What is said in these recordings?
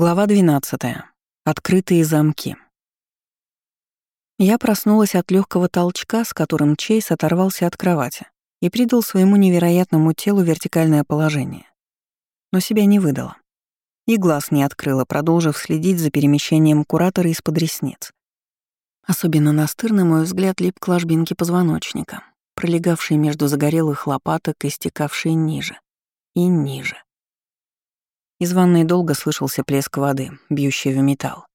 Глава 12. Открытые замки. Я проснулась от легкого толчка, с которым Чейз оторвался от кровати и придал своему невероятному телу вертикальное положение. Но себя не выдала. И глаз не открыла, продолжив следить за перемещением куратора из-под ресниц. Особенно настырно мой взгляд лип к ложбинке позвоночника, пролегавшей между загорелых лопаток и стекавшей ниже. И ниже. Из ванной долго слышался плеск воды, бьющий в металл.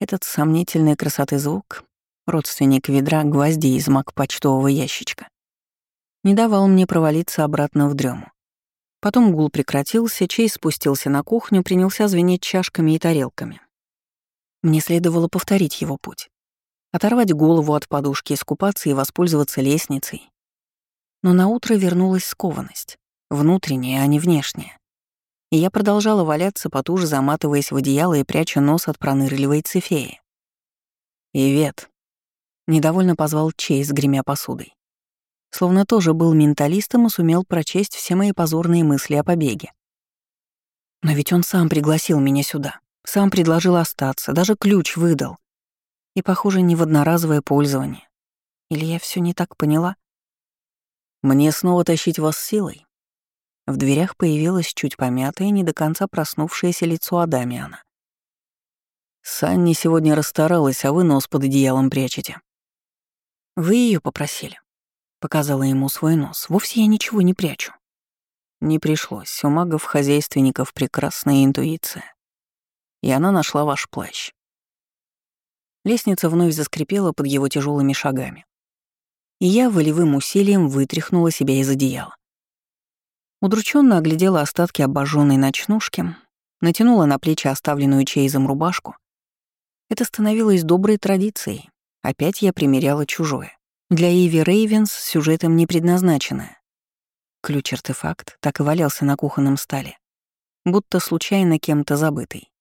Этот сомнительной красоты звук, родственник ведра гвоздей из мак почтового ящичка, не давал мне провалиться обратно в дрему. Потом гул прекратился, Чей спустился на кухню, принялся звенеть чашками и тарелками. Мне следовало повторить его путь. Оторвать голову от подушки, искупаться и воспользоваться лестницей. Но на утро вернулась скованность, внутренняя, а не внешняя и я продолжала валяться, потуже заматываясь в одеяло и пряча нос от пронырливой цифеи. «Ивет», — недовольно позвал Чейз, гремя посудой. Словно тоже был менталистом и сумел прочесть все мои позорные мысли о побеге. Но ведь он сам пригласил меня сюда, сам предложил остаться, даже ключ выдал. И, похоже, не в одноразовое пользование. Или я все не так поняла? Мне снова тащить вас силой? В дверях появилось чуть помятое, не до конца проснувшееся лицо Адамиана. «Санни сегодня расстаралась, а вы нос под одеялом прячете». «Вы ее попросили», — показала ему свой нос. «Вовсе я ничего не прячу». Не пришлось. У магов-хозяйственников прекрасная интуиция. И она нашла ваш плащ. Лестница вновь заскрипела под его тяжелыми шагами. И я волевым усилием вытряхнула себя из одеяла. Удрученно оглядела остатки обожженной ночнушки, натянула на плечи оставленную Чейзом рубашку. Это становилось доброй традицией. Опять я примеряла чужое. Для Иви Рейвенс сюжетом не предназначенное. Ключ-артефакт так и валялся на кухонном столе, будто случайно кем-то забытый.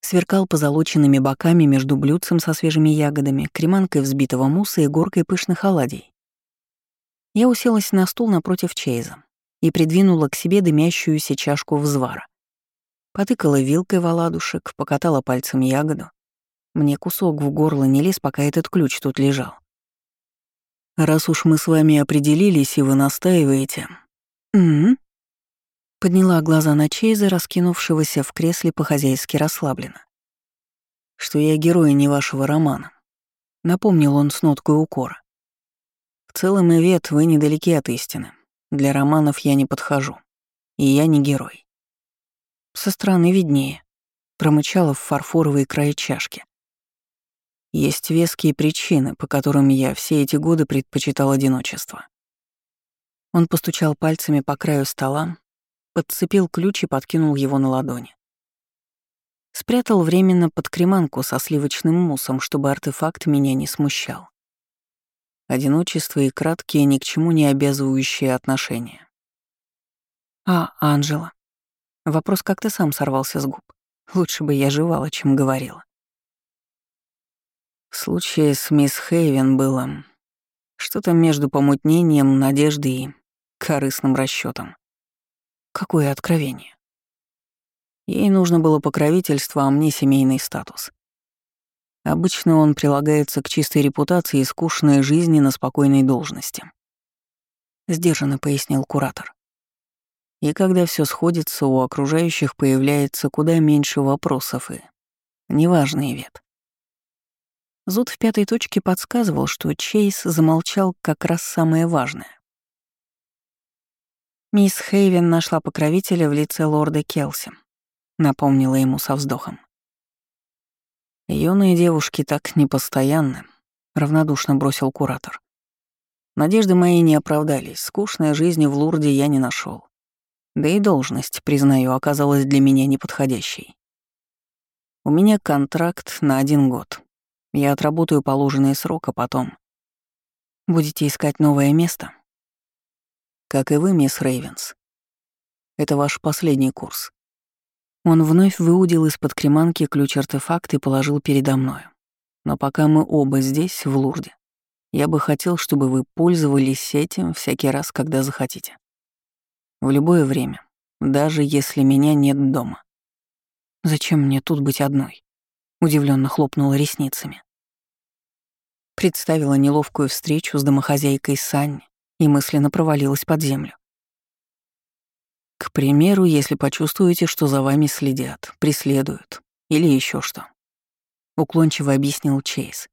Сверкал позолоченными боками между блюдцем со свежими ягодами, креманкой взбитого мусса и горкой пышных оладий. Я уселась на стул напротив Чейза и придвинула к себе дымящуюся чашку взвара. Потыкала вилкой в оладушек, покатала пальцем ягоду. Мне кусок в горло не лез, пока этот ключ тут лежал. «Раз уж мы с вами определились, и вы настаиваете...» «Угу». Подняла глаза на Чейза, раскинувшегося в кресле по-хозяйски расслабленно. «Что я герой не вашего романа», — напомнил он с ноткой укора. «В целом, Ивет, вы недалеки от истины. Для романов я не подхожу. И я не герой. Со стороны виднее. Промычала в фарфоровые края чашки. Есть веские причины, по которым я все эти годы предпочитал одиночество. Он постучал пальцами по краю стола, подцепил ключ и подкинул его на ладони. Спрятал временно под креманку со сливочным муссом, чтобы артефакт меня не смущал. Одиночество и краткие, ни к чему не обязывающие отношения. А Анжела? Вопрос как-то сам сорвался с губ. Лучше бы я жевала, чем говорила. В случае с мисс Хейвен было что-то между помутнением, надеждой и корыстным расчетом. Какое откровение. Ей нужно было покровительство, а мне семейный статус. Обычно он прилагается к чистой репутации и скучной жизни на спокойной должности. Сдержанно пояснил куратор. И когда все сходится, у окружающих появляется куда меньше вопросов и неважный вид. Зуд в пятой точке подсказывал, что Чейз замолчал как раз самое важное. Мисс Хейвен нашла покровителя в лице лорда Келси, напомнила ему со вздохом. Юные девушки так непостоянны, равнодушно бросил куратор. Надежды мои не оправдались, скучной жизни в Лурде я не нашел. Да и должность, признаю, оказалась для меня неподходящей. У меня контракт на один год. Я отработаю положенный срок, а потом... Будете искать новое место? Как и вы, мисс Рейвенс. Это ваш последний курс. Он вновь выудил из-под креманки ключ-артефакт и положил передо мною. Но пока мы оба здесь, в Лурде, я бы хотел, чтобы вы пользовались этим всякий раз, когда захотите. В любое время, даже если меня нет дома. Зачем мне тут быть одной? Удивленно хлопнула ресницами. Представила неловкую встречу с домохозяйкой Санни и мысленно провалилась под землю. К примеру, если почувствуете, что за вами следят, преследуют или еще что. Уклончиво объяснил Чейз.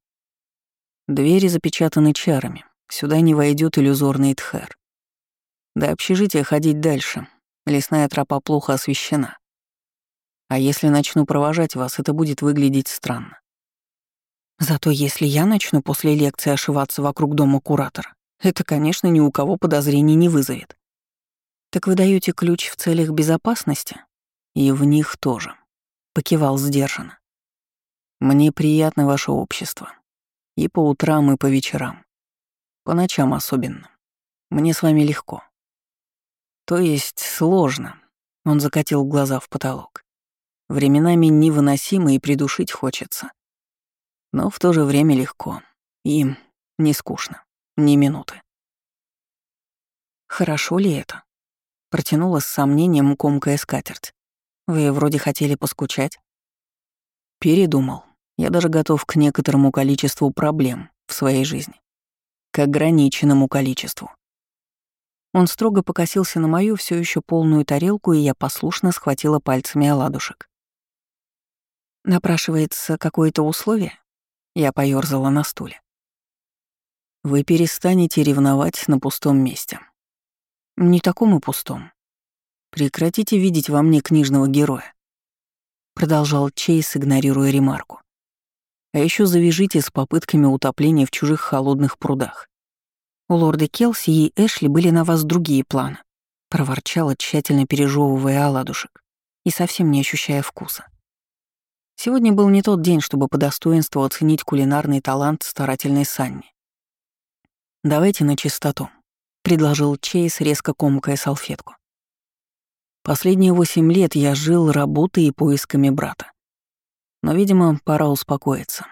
Двери запечатаны чарами, сюда не войдет иллюзорный тхер. До общежития ходить дальше, лесная тропа плохо освещена. А если начну провожать вас, это будет выглядеть странно. Зато если я начну после лекции ошиваться вокруг дома куратора, это, конечно, ни у кого подозрений не вызовет. Так вы даете ключ в целях безопасности? И в них тоже. Покивал сдержанно. Мне приятно ваше общество. И по утрам, и по вечерам. По ночам особенно. Мне с вами легко. То есть сложно. Он закатил глаза в потолок. Временами невыносимо и придушить хочется. Но в то же время легко. И не скучно. Ни минуты. «Хорошо ли это?» Протянула с сомнением комкая скатерть. «Вы вроде хотели поскучать?» Передумал. Я даже готов к некоторому количеству проблем в своей жизни. К ограниченному количеству. Он строго покосился на мою все еще полную тарелку, и я послушно схватила пальцами оладушек. Напрашивается какое-то условие? Я поёрзала на стуле. Вы перестанете ревновать на пустом месте. Не такому пустом. Прекратите видеть во мне книжного героя. Продолжал Чейз, игнорируя ремарку. А еще завяжите с попытками утопления в чужих холодных прудах. У лорда Келси и Эшли были на вас другие планы. Проворчала, тщательно пережевывая оладушек и совсем не ощущая вкуса. Сегодня был не тот день, чтобы по достоинству оценить кулинарный талант старательной Санни. «Давайте на чистоту», — предложил Чейз, резко комкая салфетку. «Последние восемь лет я жил работой и поисками брата. Но, видимо, пора успокоиться.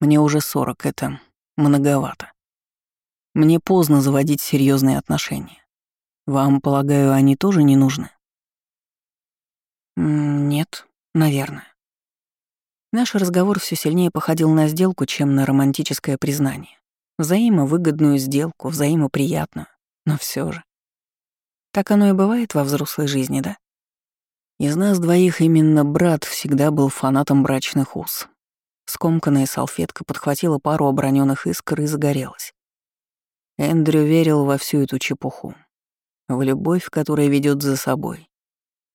Мне уже сорок, это многовато. Мне поздно заводить серьезные отношения. Вам, полагаю, они тоже не нужны?» «Нет, наверное». Наш разговор все сильнее походил на сделку, чем на романтическое признание. Взаимовыгодную сделку, взаимоприятную, но все же. Так оно и бывает во взрослой жизни, да? Из нас двоих именно брат всегда был фанатом брачных уз. Скомканная салфетка подхватила пару оброненных искр и загорелась. Эндрю верил во всю эту чепуху. В любовь, которая ведет за собой,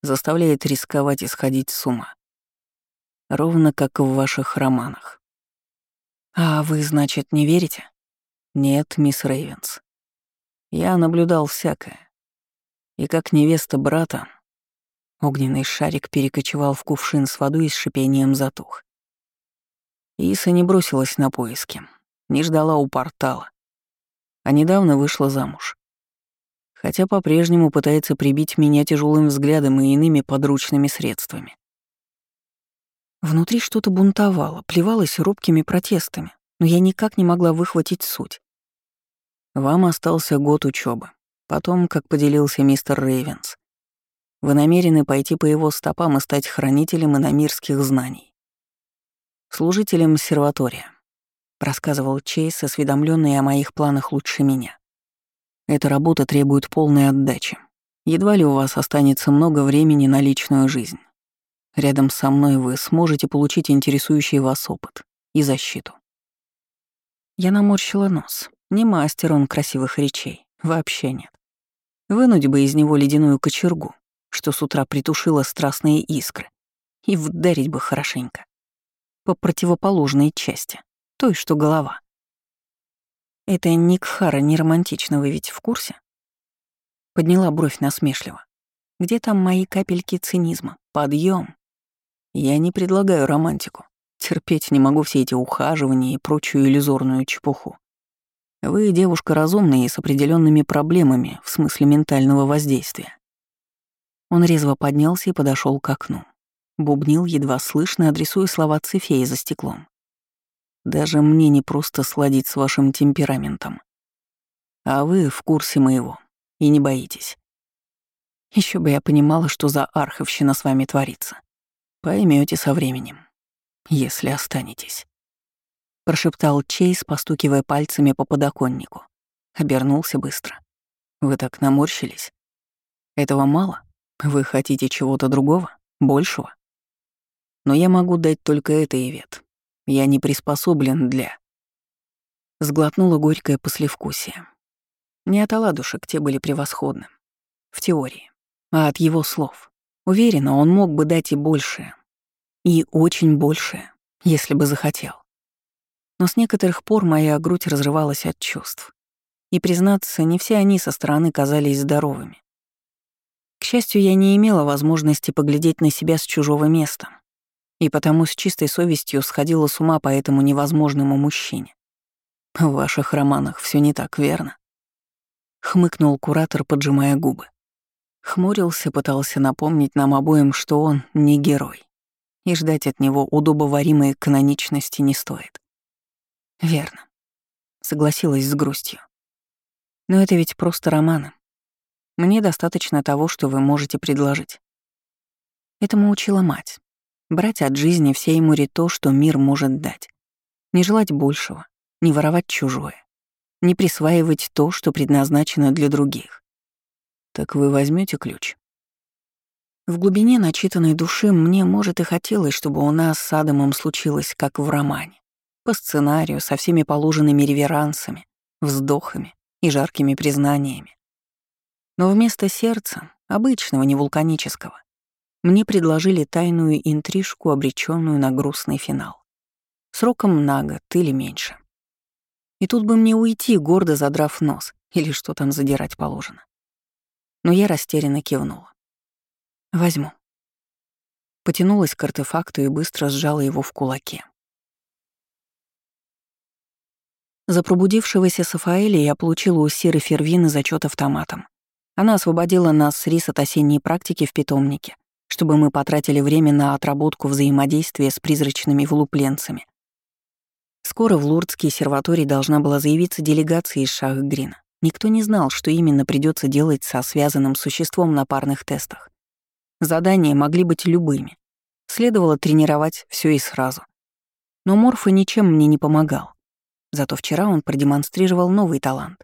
заставляет рисковать и сходить с ума ровно как в ваших романах. А вы, значит, не верите? Нет, мисс Рейвенс. Я наблюдал всякое. И как невеста брата, огненный шарик перекочевал в кувшин с водой и с шипением затух. Иса не бросилась на поиски, не ждала у портала, а недавно вышла замуж. Хотя по-прежнему пытается прибить меня тяжелым взглядом и иными подручными средствами. Внутри что-то бунтовало, плевалось робкими протестами, но я никак не могла выхватить суть. Вам остался год учебы. Потом, как поделился мистер Рейвенс, вы намерены пойти по его стопам и стать хранителем иномирских знаний. Служителем серватория, рассказывал Чейз, осведомленный о моих планах лучше меня. Эта работа требует полной отдачи. Едва ли у вас останется много времени на личную жизнь. Рядом со мной вы сможете получить интересующий вас опыт и защиту. Я наморщила нос. Не мастер он красивых речей. Вообще нет. Вынуть бы из него ледяную кочергу, что с утра притушила страстные искры, и вдарить бы хорошенько. По противоположной части, той, что голова. Это Никхара не романтично, вы ведь в курсе? Подняла бровь насмешливо. Где там мои капельки цинизма? Подъем. Я не предлагаю романтику. Терпеть не могу все эти ухаживания и прочую иллюзорную чепуху. Вы девушка разумная и с определенными проблемами в смысле ментального воздействия. Он резво поднялся и подошел к окну. Бубнил, едва слышно, адресуя слова Цефея за стеклом. «Даже мне не просто сладить с вашим темпераментом. А вы в курсе моего и не боитесь. Еще бы я понимала, что за арховщина с вами творится. Поймете со временем, если останетесь. Прошептал Чейз, постукивая пальцами по подоконнику. Обернулся быстро. Вы так наморщились. Этого мало? Вы хотите чего-то другого? Большего? Но я могу дать только это, Ивет. Я не приспособлен для... Сглотнула горькое послевкусие. Не от оладушек те были превосходны. В теории. А от его слов. Уверена, он мог бы дать и большее. И очень большее, если бы захотел. Но с некоторых пор моя грудь разрывалась от чувств. И, признаться, не все они со стороны казались здоровыми. К счастью, я не имела возможности поглядеть на себя с чужого места, и потому с чистой совестью сходила с ума по этому невозможному мужчине. В ваших романах все не так, верно? Хмыкнул куратор, поджимая губы. Хмурился, пытался напомнить нам обоим, что он не герой, и ждать от него удобоваримой каноничности не стоит. Верно. Согласилась с грустью. Но это ведь просто романы. Мне достаточно того, что вы можете предложить. Этому учила мать. Брать от жизни всей море то, что мир может дать. Не желать большего, не воровать чужое, не присваивать то, что предназначено для других. Так вы возьмете ключ? В глубине начитанной души мне, может, и хотелось, чтобы у нас с Адамом случилось, как в романе. По сценарию, со всеми положенными реверансами, вздохами и жаркими признаниями. Но вместо сердца, обычного, не вулканического, мне предложили тайную интрижку, обреченную на грустный финал. Сроком на год или меньше. И тут бы мне уйти, гордо задрав нос, или что там задирать положено. Но я растерянно кивнула. «Возьму». Потянулась к артефакту и быстро сжала его в кулаке. За пробудившегося Сафаэля я получила у Сиры Фервины зачет автоматом. Она освободила нас с Рис от осенней практики в питомнике, чтобы мы потратили время на отработку взаимодействия с призрачными вылупленцами. Скоро в Лурдский серваторий должна была заявиться делегация из Шахгрина. Никто не знал, что именно придется делать со связанным существом на парных тестах. Задания могли быть любыми. Следовало тренировать все и сразу. Но Морфа ничем мне не помогал. Зато вчера он продемонстрировал новый талант.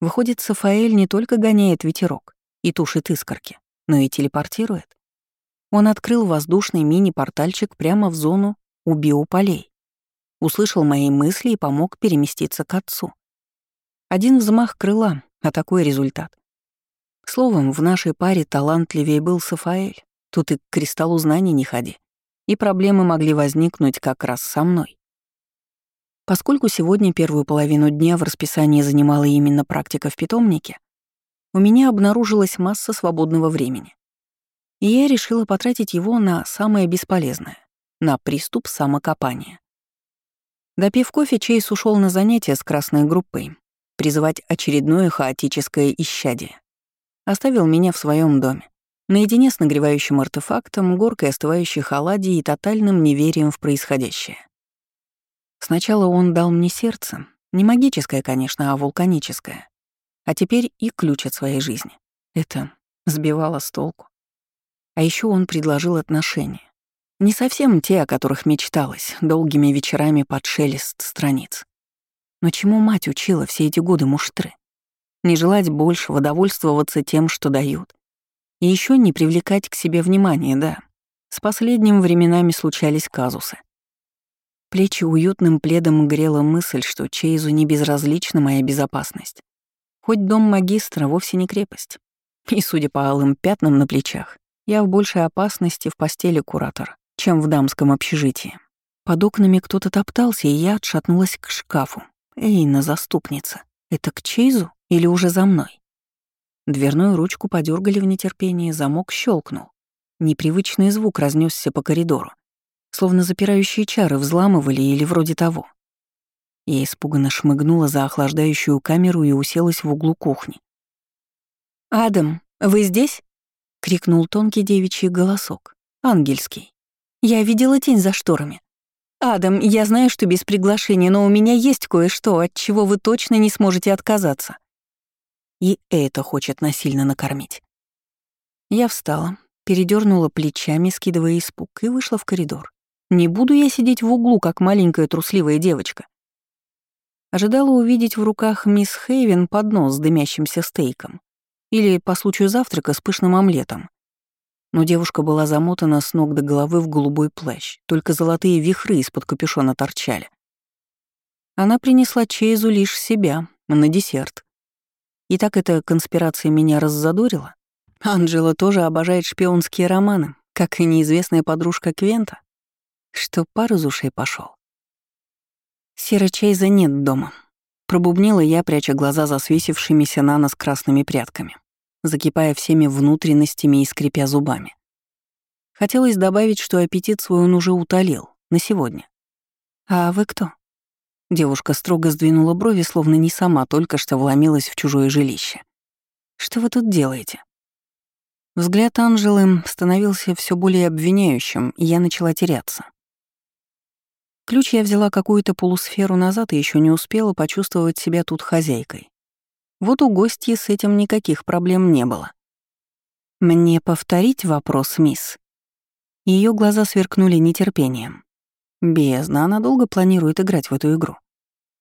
Выходит, Сафаэль не только гоняет ветерок и тушит искорки, но и телепортирует. Он открыл воздушный мини-портальчик прямо в зону у биополей. Услышал мои мысли и помог переместиться к отцу. Один взмах крыла, а такой результат. Словом, в нашей паре талантливее был Сафаэль. Тут и к кристаллу знаний не ходи. И проблемы могли возникнуть как раз со мной. Поскольку сегодня первую половину дня в расписании занимала именно практика в питомнике, у меня обнаружилась масса свободного времени. И я решила потратить его на самое бесполезное — на приступ самокопания. Допив кофе, Чейз ушел на занятия с красной группой, призывать очередное хаотическое исчадие. Оставил меня в своем доме, наедине с нагревающим артефактом, горкой остывающих оладий и тотальным неверием в происходящее. Сначала он дал мне сердце, не магическое, конечно, а вулканическое. А теперь и ключ от своей жизни. Это сбивало с толку. А еще он предложил отношения. Не совсем те, о которых мечталось, долгими вечерами под шелест страниц. Но чему мать учила все эти годы муштры? Не желать большего, довольствоваться тем, что дают. И еще не привлекать к себе внимания, да. С последним временами случались казусы. Плечи уютным пледом грела мысль, что Чейзу не безразлична моя безопасность. Хоть дом магистра вовсе не крепость. И, судя по алым пятнам на плечах, я в большей опасности в постели куратора, чем в дамском общежитии. Под окнами кто-то топтался, и я отшатнулась к шкафу. Эйна, заступница. Это к Чейзу или уже за мной? Дверную ручку подергали в нетерпении, замок щелкнул. Непривычный звук разнесся по коридору словно запирающие чары взламывали или вроде того. Я испуганно шмыгнула за охлаждающую камеру и уселась в углу кухни. «Адам, вы здесь?» — крикнул тонкий девичий голосок, ангельский. «Я видела тень за шторами. Адам, я знаю, что без приглашения, но у меня есть кое-что, от чего вы точно не сможете отказаться». И это хочет насильно накормить. Я встала, передернула плечами, скидывая испуг, и вышла в коридор. Не буду я сидеть в углу, как маленькая трусливая девочка. Ожидала увидеть в руках мисс Хейвен поднос с дымящимся стейком или по случаю завтрака с пышным омлетом. Но девушка была замотана с ног до головы в голубой плащ, только золотые вихры из-под капюшона торчали. Она принесла Чейзу лишь себя, на десерт. И так эта конспирация меня раззадорила. Анджела тоже обожает шпионские романы, как и неизвестная подружка Квента, что пар из ушей пошел. Сера Чейза нет дома. Пробубнила я, пряча глаза за свесившимися на нос красными прядками, закипая всеми внутренностями и скрипя зубами. Хотелось добавить, что аппетит свой он уже утолил, на сегодня. «А вы кто?» Девушка строго сдвинула брови, словно не сама только что вломилась в чужое жилище. «Что вы тут делаете?» Взгляд Анжелы становился все более обвиняющим, и я начала теряться. Ключ я взяла какую-то полусферу назад и еще не успела почувствовать себя тут хозяйкой. Вот у гостьи с этим никаких проблем не было. «Мне повторить вопрос, мисс?» Ее глаза сверкнули нетерпением. Бездна, она долго планирует играть в эту игру.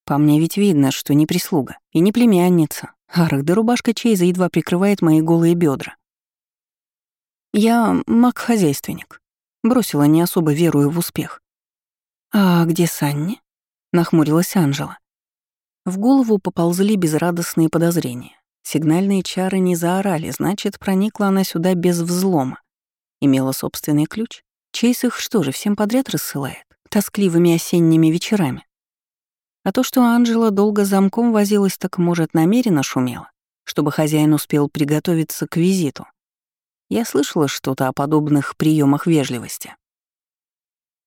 По мне ведь видно, что не прислуга и не племянница. Ах, да рубашка Чейза едва прикрывает мои голые бедра. Я маг-хозяйственник. Бросила, не особо веруя в успех. «А где Санни?» — нахмурилась Анжела. В голову поползли безрадостные подозрения. Сигнальные чары не заорали, значит, проникла она сюда без взлома. Имела собственный ключ. Чейз их что же, всем подряд рассылает? Тоскливыми осенними вечерами. А то, что Анжела долго замком возилась, так, может, намеренно шумела, чтобы хозяин успел приготовиться к визиту. Я слышала что-то о подобных приемах вежливости.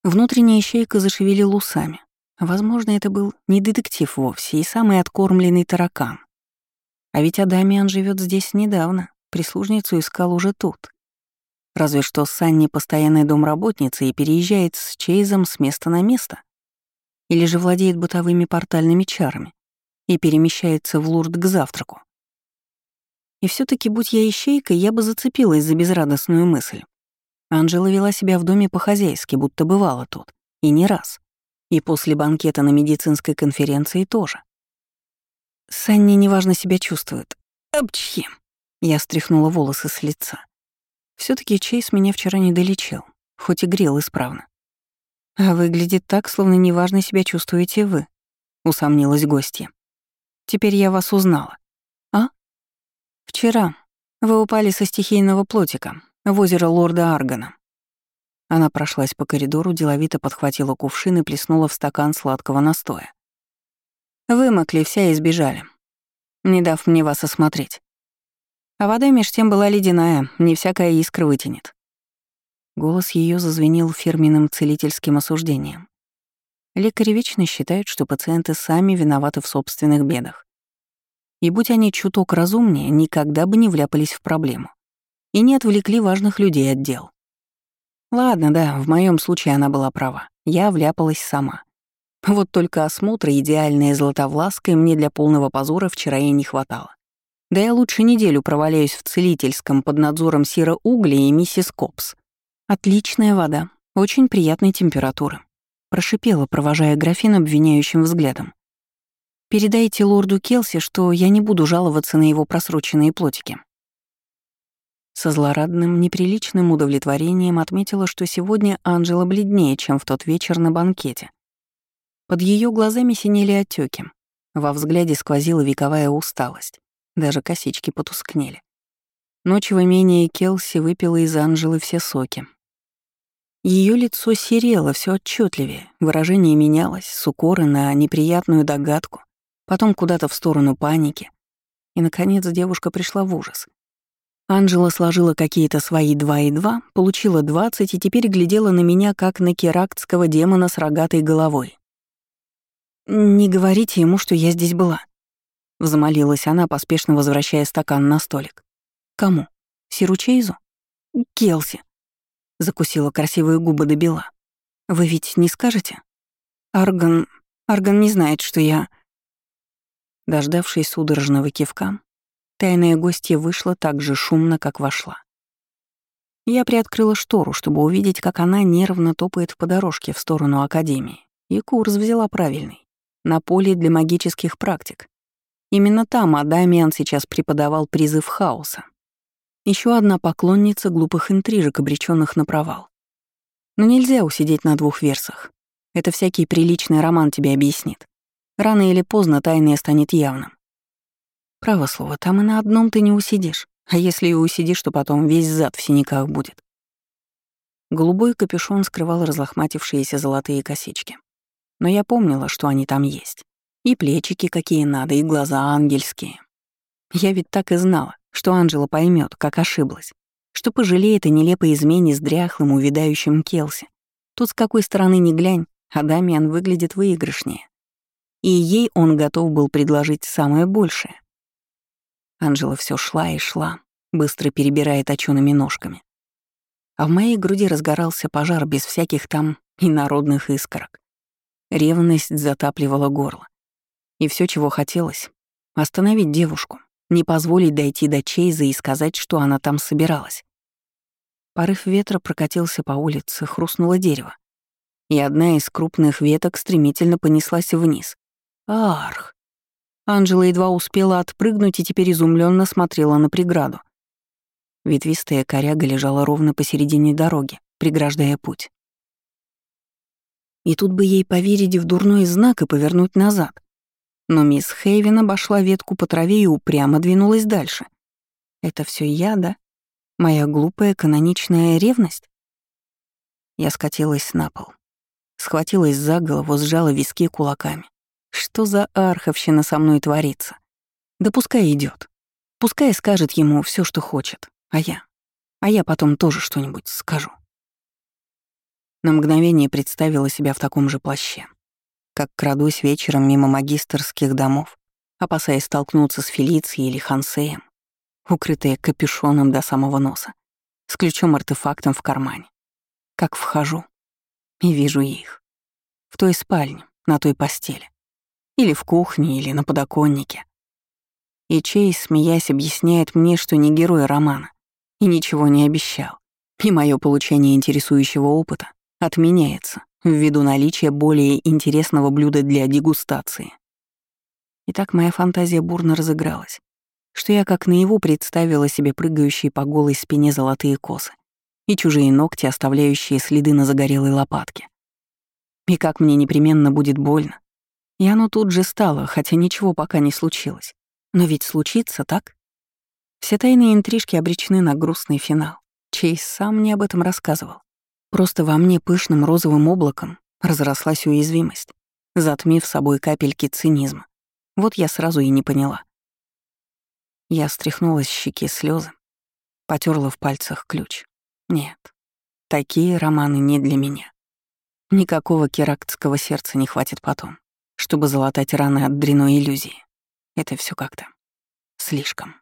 Внутренняя ищейка зашевелил усами. Возможно, это был не детектив вовсе и самый откормленный таракан. А ведь Адамиан живет здесь недавно, прислужницу искал уже тут. Разве что Санни постоянная домработница и переезжает с Чейзом с места на место. Или же владеет бытовыми портальными чарами и перемещается в Лурд к завтраку. И все таки будь я ищейкой, я бы зацепилась за безрадостную мысль. Анжела вела себя в доме по-хозяйски, будто бывала тут. И не раз. И после банкета на медицинской конференции тоже. Санни неважно себя чувствует. Апчхи. Я стряхнула волосы с лица. все таки Чейз меня вчера не долечил, хоть и грел исправно. А выглядит так, словно неважно себя чувствуете вы, усомнилась гостья. Теперь я вас узнала. А? Вчера вы упали со стихийного плотика, в озеро лорда Аргана. Она прошлась по коридору, деловито подхватила кувшин и плеснула в стакан сладкого настоя. Вымокли все и сбежали, не дав мне вас осмотреть. А вода меж тем была ледяная, не всякая искра вытянет. Голос ее зазвенел фирменным целительским осуждением. Лекари вечно считают, что пациенты сами виноваты в собственных бедах. И будь они чуток разумнее, никогда бы не вляпались в проблему и не отвлекли важных людей от дел. Ладно, да, в моем случае она была права. Я вляпалась сама. Вот только осмотра идеальной златовлаской мне для полного позора вчера и не хватало. Да я лучше неделю проваляюсь в целительском под надзором Сира Угли и миссис Копс. Отличная вода, очень приятной температуры. Прошипела, провожая графин обвиняющим взглядом. Передайте лорду Келси, что я не буду жаловаться на его просроченные плотики. Со злорадным, неприличным удовлетворением отметила, что сегодня Анжела бледнее, чем в тот вечер на банкете. Под ее глазами синели отеки, во взгляде сквозила вековая усталость, даже косички потускнели. Ночь в имении Келси выпила из Анжелы все соки. Ее лицо серело все отчетливее, выражение менялось с укора на неприятную догадку, потом куда-то в сторону паники. И, наконец, девушка пришла в ужас — Анжела сложила какие-то свои два и два, получила двадцать и теперь глядела на меня, как на керактского демона с рогатой головой. «Не говорите ему, что я здесь была», — взмолилась она, поспешно возвращая стакан на столик. «Кому? Сиру Чейзу?» «Келси», — закусила красивые губы до бела. «Вы ведь не скажете? Арган... Арган не знает, что я...» Дождавшись судорожного кивка, Тайная гостья вышла так же шумно, как вошла. Я приоткрыла штору, чтобы увидеть, как она нервно топает по дорожке в сторону Академии. И курс взяла правильный. На поле для магических практик. Именно там Адамиан сейчас преподавал призыв хаоса. Еще одна поклонница глупых интрижек, обреченных на провал. Но нельзя усидеть на двух версах. Это всякий приличный роман тебе объяснит. Рано или поздно тайное станет явным. Право слово, там и на одном ты не усидишь. А если и усидишь, то потом весь зад в синяках будет. Голубой капюшон скрывал разлохматившиеся золотые косички. Но я помнила, что они там есть. И плечики какие надо, и глаза ангельские. Я ведь так и знала, что Анжела поймет, как ошиблась, что пожалеет о нелепой измене с дряхлым, увядающим Келси. Тут с какой стороны ни глянь, а Дамиан выглядит выигрышнее. И ей он готов был предложить самое большее. Анжела все шла и шла, быстро перебирая точёными ножками. А в моей груди разгорался пожар без всяких там инородных искорок. Ревность затапливала горло. И все, чего хотелось — остановить девушку, не позволить дойти до Чейза и сказать, что она там собиралась. Порыв ветра прокатился по улице, хрустнуло дерево. И одна из крупных веток стремительно понеслась вниз. Арх! Анжела едва успела отпрыгнуть и теперь изумленно смотрела на преграду. Ветвистая коряга лежала ровно посередине дороги, преграждая путь. И тут бы ей поверить в дурной знак и повернуть назад. Но мисс Хейвен обошла ветку по траве и упрямо двинулась дальше. Это все я, да? Моя глупая каноничная ревность? Я скатилась на пол. Схватилась за голову, сжала виски кулаками. Что за арховщина со мной творится? Да пускай идет. Пускай скажет ему все, что хочет. А я? А я потом тоже что-нибудь скажу. На мгновение представила себя в таком же плаще. Как крадусь вечером мимо магистрских домов, опасаясь столкнуться с Фелицией или Хансеем, укрытая капюшоном до самого носа, с ключом-артефактом в кармане. Как вхожу и вижу их. В той спальне, на той постели. Или в кухне, или на подоконнике. И Чейз, смеясь, объясняет мне, что не герой романа, и ничего не обещал. И мое получение интересующего опыта отменяется ввиду наличия более интересного блюда для дегустации. И так моя фантазия бурно разыгралась, что я как наяву представила себе прыгающие по голой спине золотые косы и чужие ногти, оставляющие следы на загорелой лопатке. И как мне непременно будет больно, и оно тут же стало, хотя ничего пока не случилось. Но ведь случится, так? Все тайные интрижки обречены на грустный финал. Чейз сам мне об этом рассказывал. Просто во мне пышным розовым облаком разрослась уязвимость, затмив собой капельки цинизма. Вот я сразу и не поняла. Я стряхнула с щеки слезы, потерла в пальцах ключ. Нет, такие романы не для меня. Никакого керактского сердца не хватит потом чтобы залатать раны от дряной иллюзии. Это все как-то слишком.